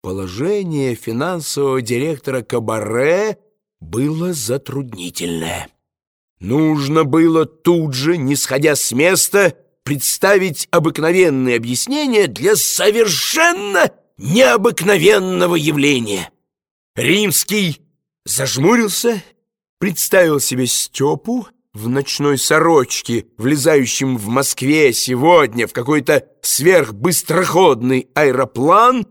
Положение финансового директора Кабаре было затруднительное. Нужно было тут же, не сходя с места, представить обыкновенные объяснения для совершенно необыкновенного явления. Римский зажмурился, представил себе Степу в ночной сорочке, влезающем в Москве сегодня в какой-то сверхбыстроходный аэроплан,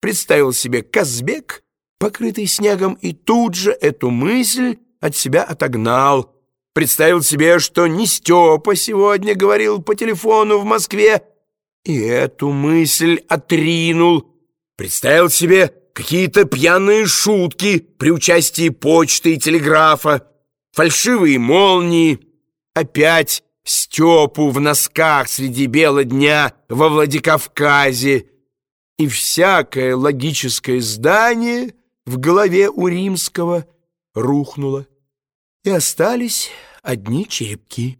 представил себе Казбек, покрытый снегом, и тут же эту мысль от себя отогнал. Представил себе, что не Степа сегодня говорил по телефону в Москве, и эту мысль отринул. Представил себе какие-то пьяные шутки при участии почты и телеграфа, фальшивые молнии, опять Степу в носках среди бела дня во Владикавказе, и всякое логическое здание в голове у римского рухнуло, и остались одни черепки.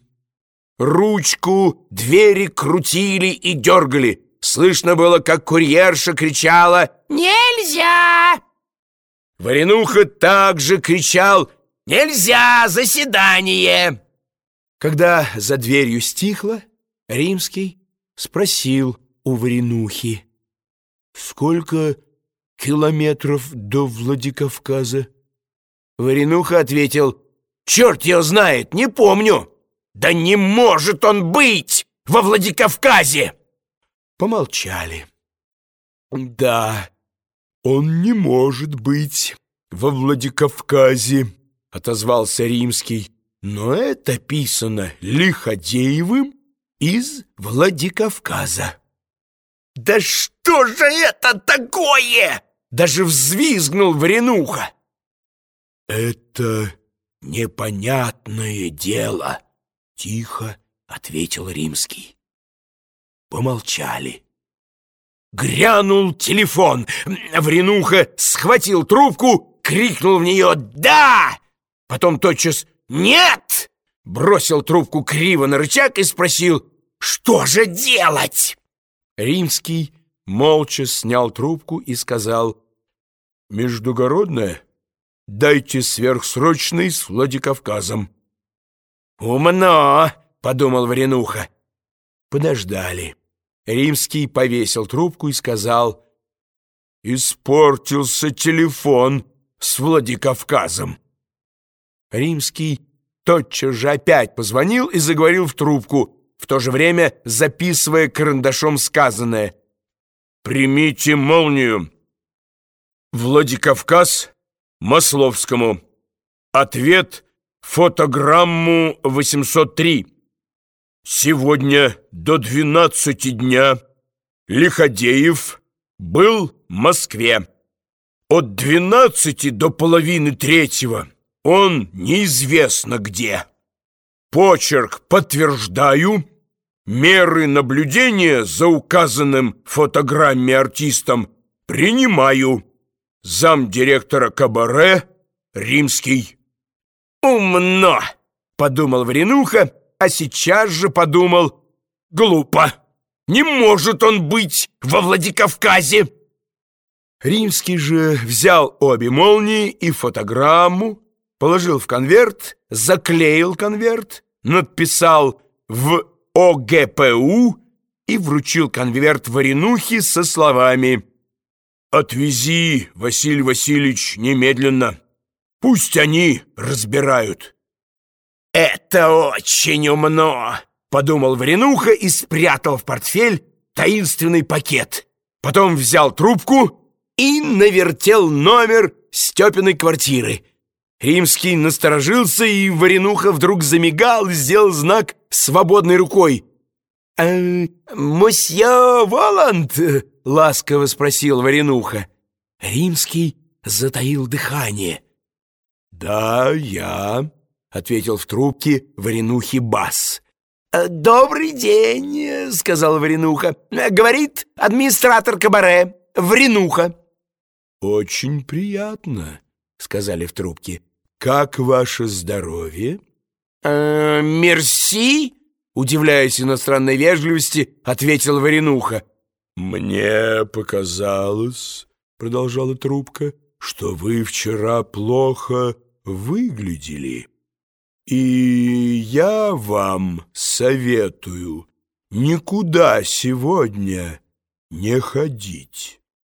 Ручку двери крутили и дергали. Слышно было, как курьерша кричала «Нельзя!». Варенуха также кричал «Нельзя! Заседание!». Когда за дверью стихло, Римский спросил у Варенухи «Сколько километров до Владикавказа?» Варенуха ответил «Черт его знает, не помню!» «Да не может он быть во Владикавказе!» Помолчали. «Да, он не может быть во Владикавказе», — отозвался Римский. «Но это писано Лиходеевым из Владикавказа». «Да что же это такое?» Даже взвизгнул Варенуха. «Это непонятное дело», — тихо ответил Римский. Помолчали. Грянул телефон. Вренуха схватил трубку, крикнул в нее «Да!». Потом тотчас «Нет!» Бросил трубку криво на рычаг и спросил «Что же делать?» Римский молча снял трубку и сказал «Междугородная, дайте сверхсрочный с Владикавказом». «Умно!» — подумал Варенуха. Подождали. Римский повесил трубку и сказал «Испортился телефон с Владикавказом». Римский тотчас же опять позвонил и заговорил в трубку, в то же время записывая карандашом сказанное. «Примите молнию. Владикавказ Масловскому. Ответ фотограмму 803. Сегодня до 12 дня Лиходеев был в Москве. От 12 до половины третьего он неизвестно где. Почерк подтверждаю. Меры наблюдения за указанным фотограмме артистом принимаю. Замдиректора Кабаре Римский. «Умно!» — подумал Варенуха, а сейчас же подумал «Глупо! Не может он быть во Владикавказе!» Римский же взял обе молнии и фотограмму, положил в конверт, заклеил конверт, надписал в ОГПУ и вручил конверт Варенухе со словами «Отвези, Василий Васильевич, немедленно». Пусть они разбирают. «Это очень умно!» — подумал Варенуха и спрятал в портфель таинственный пакет. Потом взял трубку и навертел номер Степиной квартиры. Римский насторожился, и Варенуха вдруг замигал и сделал знак свободной рукой. «Э, «Мосье Воланд?» — ласково спросил Варенуха. Римский затаил дыхание. «Да, я», — ответил в трубке Варенухи бас. «Э, «Добрый день», — сказал Варенуха. «Говорит администратор кабаре, Варенуха». «Очень приятно», — сказали в трубке. «Как ваше здоровье?» «Э, «Мерси», — удивляясь иностранной вежливости, ответил Варенуха. «Мне показалось, — продолжала трубка, — что вы вчера плохо выглядели. И я вам советую никуда сегодня не ходить».